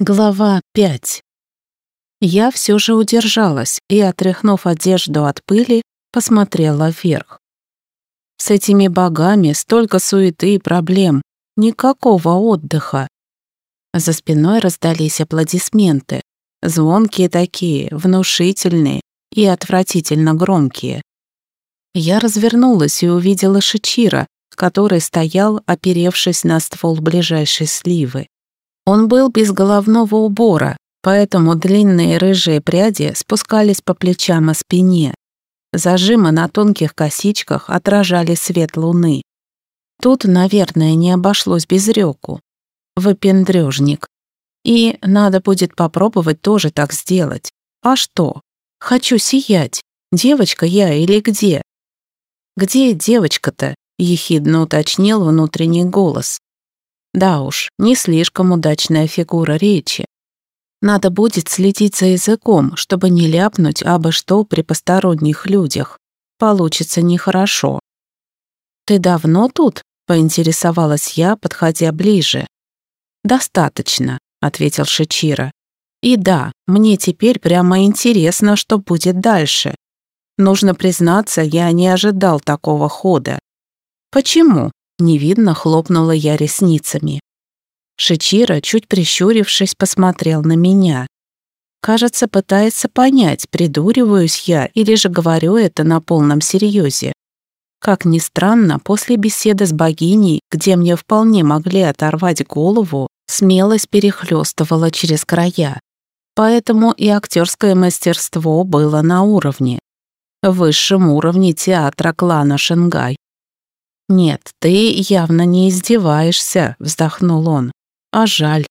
Глава 5. Я все же удержалась и, отряхнув одежду от пыли, посмотрела вверх. С этими богами столько суеты и проблем, никакого отдыха. За спиной раздались аплодисменты, звонкие такие, внушительные и отвратительно громкие. Я развернулась и увидела Шичира, который стоял, оперевшись на ствол ближайшей сливы. Он был без головного убора, поэтому длинные рыжие пряди спускались по плечам и спине. Зажимы на тонких косичках отражали свет луны. Тут, наверное, не обошлось без реку. Выпендрежник. И надо будет попробовать тоже так сделать. А что? Хочу сиять. Девочка я или где? Где девочка-то? Ехидно уточнил внутренний голос. Да уж, не слишком удачная фигура речи. Надо будет следить за языком, чтобы не ляпнуть абы что при посторонних людях. Получится нехорошо. «Ты давно тут?» — поинтересовалась я, подходя ближе. «Достаточно», — ответил Шичира. «И да, мне теперь прямо интересно, что будет дальше. Нужно признаться, я не ожидал такого хода». «Почему?» Невидно хлопнула я ресницами. Шичира, чуть прищурившись, посмотрел на меня. Кажется, пытается понять, придуриваюсь я или же говорю это на полном серьезе. Как ни странно, после беседы с богиней, где мне вполне могли оторвать голову, смелость перехлестывала через края. Поэтому и актерское мастерство было на уровне. Высшем уровне театра клана Шенгай. «Нет, ты явно не издеваешься», — вздохнул он. «А жаль.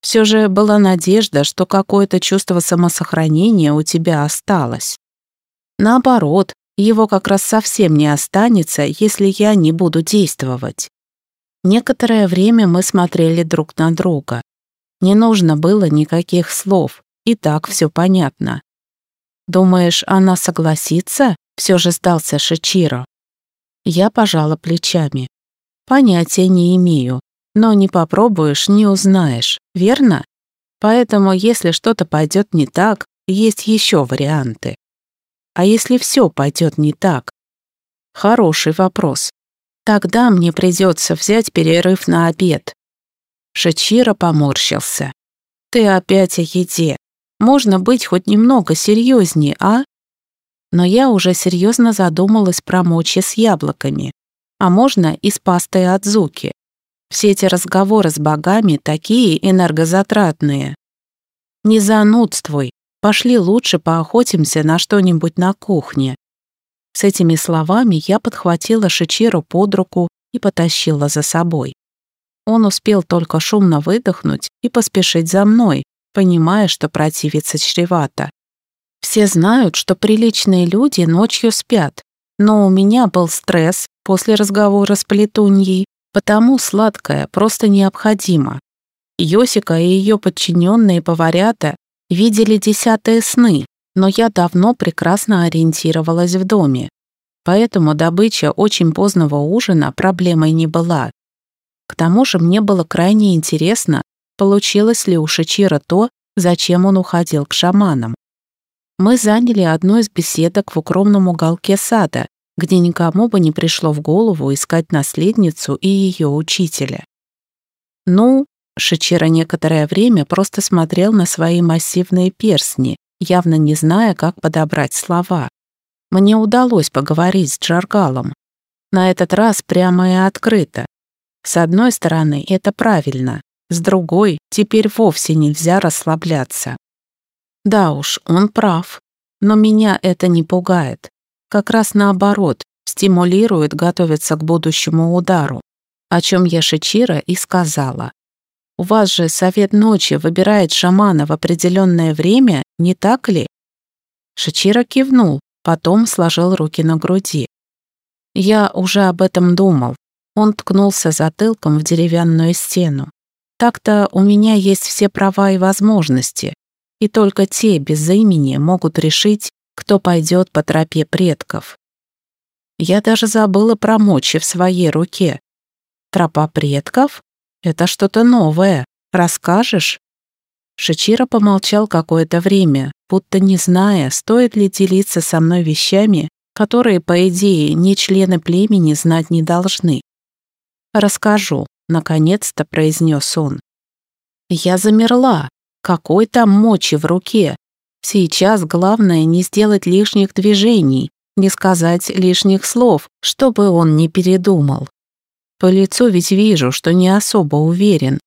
Все же была надежда, что какое-то чувство самосохранения у тебя осталось. Наоборот, его как раз совсем не останется, если я не буду действовать». Некоторое время мы смотрели друг на друга. Не нужно было никаких слов, и так все понятно. «Думаешь, она согласится?» — все же сдался Шичиро. Я пожала плечами. Понятия не имею, но не попробуешь, не узнаешь, верно? Поэтому, если что-то пойдет не так, есть еще варианты. А если все пойдет не так? Хороший вопрос. Тогда мне придется взять перерыв на обед. Шачира поморщился. Ты опять о еде. Можно быть хоть немного серьезнее, а? Но я уже серьезно задумалась про мочи с яблоками, а можно и с пастой от зуки. Все эти разговоры с богами такие энергозатратные. Не занудствуй, пошли лучше поохотимся на что-нибудь на кухне. С этими словами я подхватила Шичиру под руку и потащила за собой. Он успел только шумно выдохнуть и поспешить за мной, понимая, что противиться чревато. Все знают, что приличные люди ночью спят, но у меня был стресс после разговора с Плетуньей, потому сладкое просто необходимо. Йосика и ее подчиненные поварята видели десятые сны, но я давно прекрасно ориентировалась в доме. Поэтому добыча очень позднего ужина проблемой не была. К тому же мне было крайне интересно, получилось ли у Шичира то, зачем он уходил к шаманам мы заняли одну из беседок в укромном уголке сада, где никому бы не пришло в голову искать наследницу и ее учителя. Ну, Шичера некоторое время просто смотрел на свои массивные перстни, явно не зная, как подобрать слова. Мне удалось поговорить с Джаргалом. На этот раз прямо и открыто. С одной стороны, это правильно, с другой, теперь вовсе нельзя расслабляться. Да уж, он прав. Но меня это не пугает. Как раз наоборот, стимулирует готовиться к будущему удару, о чем я Шичира и сказала. У вас же совет ночи выбирает шамана в определенное время, не так ли? Шичира кивнул, потом сложил руки на груди. Я уже об этом думал. Он ткнулся затылком в деревянную стену. Так-то у меня есть все права и возможности, и только те без имени могут решить, кто пойдет по тропе предков. Я даже забыла про мочи в своей руке. Тропа предков? Это что-то новое. Расскажешь? Шичиро помолчал какое-то время, будто не зная, стоит ли делиться со мной вещами, которые, по идее, не члены племени знать не должны. «Расскажу», — наконец-то произнес он. Я замерла. Какой там мочи в руке? Сейчас главное не сделать лишних движений, не сказать лишних слов, чтобы он не передумал. По лицу ведь вижу, что не особо уверен,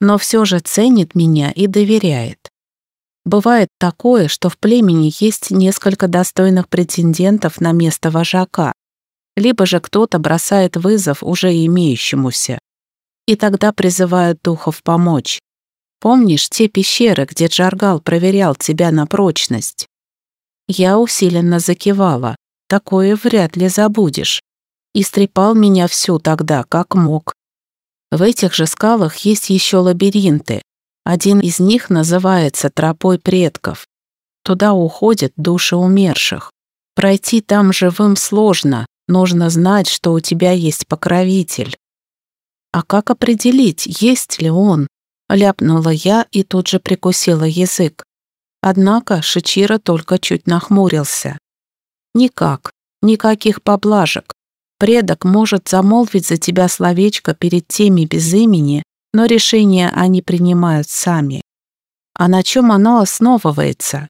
но все же ценит меня и доверяет. Бывает такое, что в племени есть несколько достойных претендентов на место вожака, либо же кто-то бросает вызов уже имеющемуся. И тогда призывают духов помочь. Помнишь те пещеры, где Джаргал проверял тебя на прочность? Я усиленно закивала. Такое вряд ли забудешь. Истрепал меня всю тогда, как мог. В этих же скалах есть еще лабиринты. Один из них называется Тропой предков. Туда уходят души умерших. Пройти там живым сложно, нужно знать, что у тебя есть покровитель. А как определить, есть ли он? Ляпнула я и тут же прикусила язык. Однако Шичира только чуть нахмурился. Никак, никаких поблажек. Предок может замолвить за тебя словечко перед теми без имени, но решение они принимают сами. А на чем оно основывается?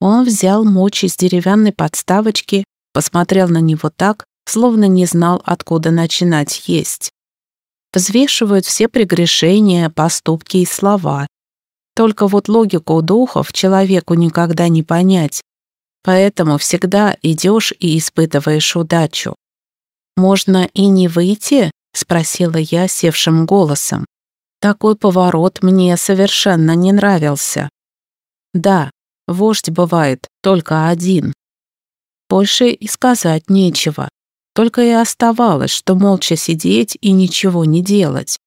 Он взял мочь из деревянной подставочки, посмотрел на него так, словно не знал, откуда начинать есть взвешивают все прегрешения, поступки и слова. Только вот логику духов человеку никогда не понять, поэтому всегда идешь и испытываешь удачу. «Можно и не выйти?» — спросила я севшим голосом. Такой поворот мне совершенно не нравился. Да, вождь бывает только один. Больше и сказать нечего. Только и оставалось, что молча сидеть и ничего не делать.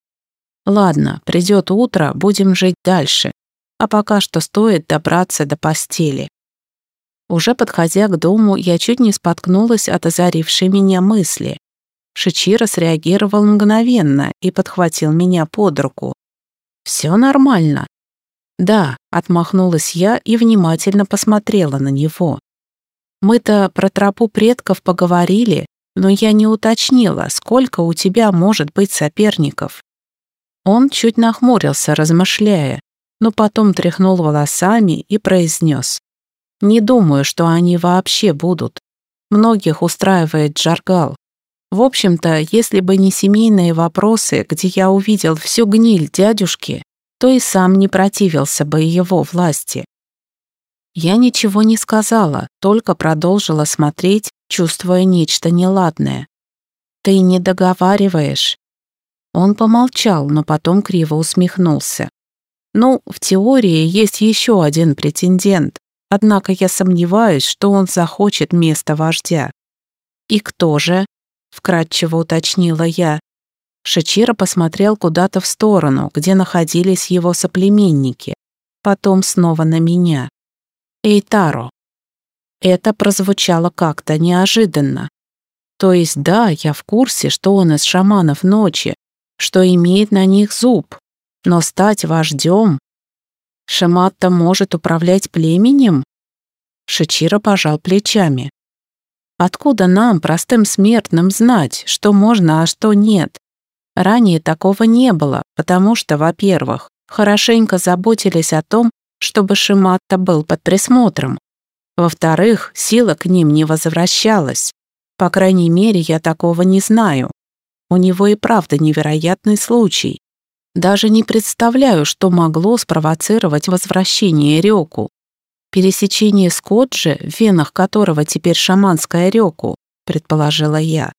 Ладно, придет утро, будем жить дальше. А пока что стоит добраться до постели. Уже подходя к дому, я чуть не споткнулась от озарившей меня мысли. Шичиро среагировал мгновенно и подхватил меня под руку. «Все нормально?» «Да», — отмахнулась я и внимательно посмотрела на него. «Мы-то про тропу предков поговорили, но я не уточнила, сколько у тебя может быть соперников. Он чуть нахмурился, размышляя, но потом тряхнул волосами и произнес. «Не думаю, что они вообще будут. Многих устраивает Джаргал. В общем-то, если бы не семейные вопросы, где я увидел всю гниль дядюшки, то и сам не противился бы его власти. Я ничего не сказала, только продолжила смотреть, чувствуя нечто неладное. «Ты не договариваешь». Он помолчал, но потом криво усмехнулся. «Ну, в теории есть еще один претендент, однако я сомневаюсь, что он захочет место вождя». «И кто же?» — вкратчиво уточнила я. Шичиро посмотрел куда-то в сторону, где находились его соплеменники, потом снова на меня. Эйтаро. Это прозвучало как-то неожиданно. То есть да, я в курсе, что он из шаманов ночи, что имеет на них зуб, но стать вождем... Шаматта может управлять племенем? Шичиро пожал плечами. Откуда нам, простым смертным, знать, что можно, а что нет? Ранее такого не было, потому что, во-первых, хорошенько заботились о том, чтобы Шиматта был под присмотром. Во-вторых, сила к ним не возвращалась. По крайней мере, я такого не знаю. У него и правда невероятный случай. Даже не представляю, что могло спровоцировать возвращение Рёку. Пересечение Скоджи, в венах которого теперь шаманская Рёку, предположила я.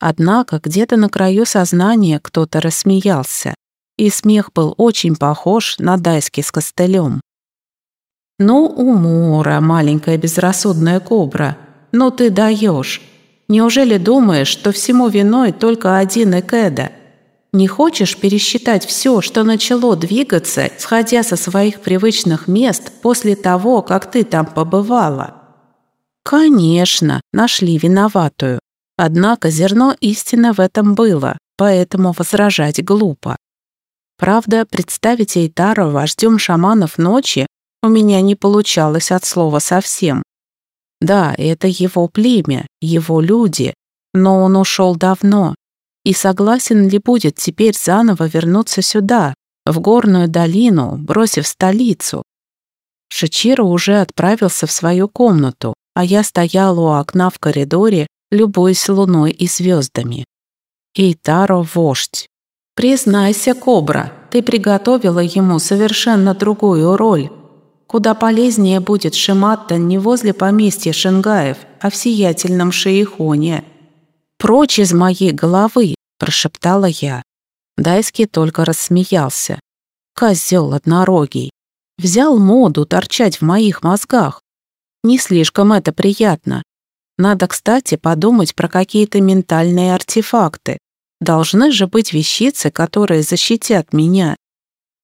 Однако где-то на краю сознания кто-то рассмеялся и смех был очень похож на дайский с костылем. «Ну, умора, маленькая безрассудная кобра, ну ты даешь. Неужели думаешь, что всему виной только один Экеда? Не хочешь пересчитать все, что начало двигаться, сходя со своих привычных мест после того, как ты там побывала?» «Конечно, нашли виноватую. Однако зерно истины в этом было, поэтому возражать глупо. Правда, представить Эйтара вождем шаманов ночи у меня не получалось от слова совсем. Да, это его племя, его люди, но он ушел давно. И согласен ли будет теперь заново вернуться сюда, в горную долину, бросив столицу? Шичиро уже отправился в свою комнату, а я стояла у окна в коридоре, любуясь луной и звездами. Эйтаро – вождь. Признайся, Кобра, ты приготовила ему совершенно другую роль. Куда полезнее будет Шиматта не возле поместья Шингаев, а в сиятельном Шейхоне. «Прочь из моей головы!» – прошептала я. Дайский только рассмеялся. Козел однорогий. Взял моду торчать в моих мозгах. Не слишком это приятно. Надо, кстати, подумать про какие-то ментальные артефакты. Должны же быть вещицы, которые защитят меня.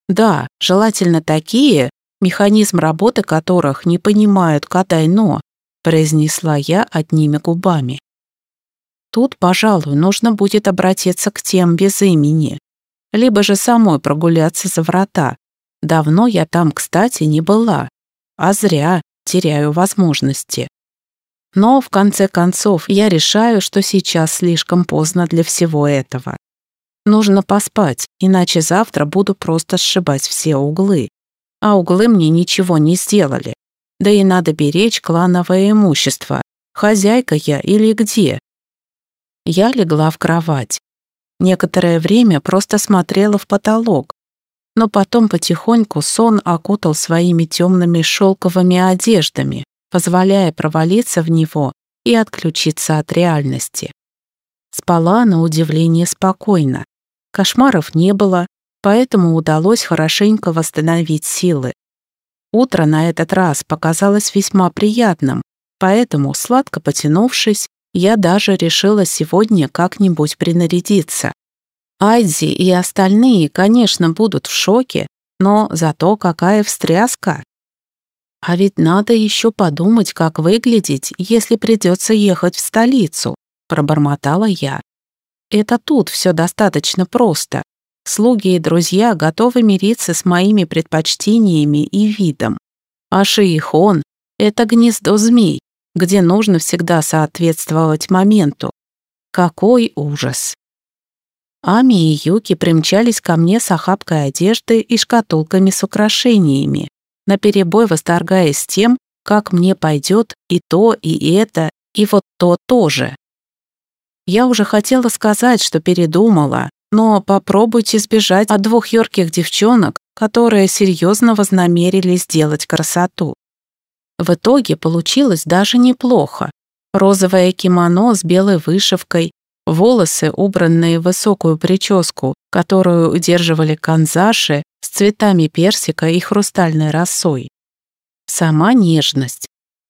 Да, желательно такие, механизм работы которых не понимают Катайно, произнесла я одними губами. Тут, пожалуй, нужно будет обратиться к тем без имени, либо же самой прогуляться за врата. Давно я там, кстати, не была, а зря теряю возможности. Но, в конце концов, я решаю, что сейчас слишком поздно для всего этого. Нужно поспать, иначе завтра буду просто сшибать все углы. А углы мне ничего не сделали. Да и надо беречь клановое имущество. Хозяйка я или где? Я легла в кровать. Некоторое время просто смотрела в потолок, но потом потихоньку сон окутал своими темными шелковыми одеждами, позволяя провалиться в него и отключиться от реальности. Спала на удивление спокойно. Кошмаров не было, поэтому удалось хорошенько восстановить силы. Утро на этот раз показалось весьма приятным, поэтому, сладко потянувшись, я даже решила сегодня как-нибудь принарядиться. Айзи и остальные, конечно, будут в шоке, но зато какая встряска. А ведь надо еще подумать, как выглядеть, если придется ехать в столицу, пробормотала я. Это тут все достаточно просто. Слуги и друзья готовы мириться с моими предпочтениями и видом. А Шиихон — это гнездо змей, где нужно всегда соответствовать моменту. Какой ужас! Ами и Юки примчались ко мне с охапкой одежды и шкатулками с украшениями наперебой восторгаясь тем, как мне пойдет и то, и это, и вот то тоже. Я уже хотела сказать, что передумала, но попробуйте сбежать от двух yorких девчонок, которые серьезно вознамерились сделать красоту. В итоге получилось даже неплохо. Розовое кимоно с белой вышивкой, волосы, убранные в высокую прическу, которую удерживали канзаши, с цветами персика и хрустальной росой. Сама нежность.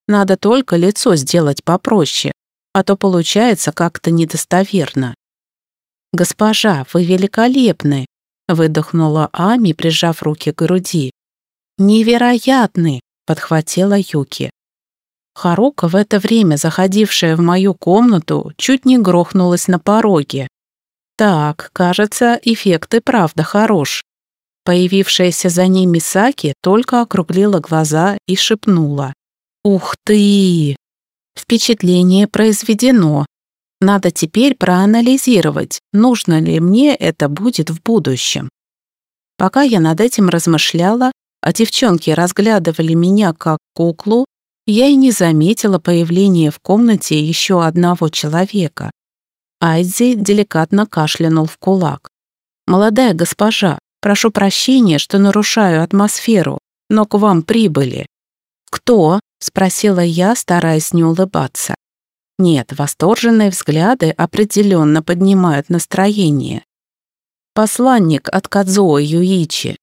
Надо только лицо сделать попроще, а то получается как-то недостоверно. «Госпожа, вы великолепны!» — выдохнула Ами, прижав руки к груди. «Невероятны!» — подхватила Юки. Харука, в это время заходившая в мою комнату, чуть не грохнулась на пороге. Так, кажется, эффект и правда хорош. Появившаяся за ней Мисаки только округлила глаза и шепнула. «Ух ты! Впечатление произведено. Надо теперь проанализировать, нужно ли мне это будет в будущем». Пока я над этим размышляла, а девчонки разглядывали меня как куклу, я и не заметила появления в комнате еще одного человека. Айдзи деликатно кашлянул в кулак. «Молодая госпожа, Прошу прощения, что нарушаю атмосферу, но к вам прибыли». «Кто?» — спросила я, стараясь не улыбаться. Нет, восторженные взгляды определенно поднимают настроение. Посланник от Кадзуо Юичи.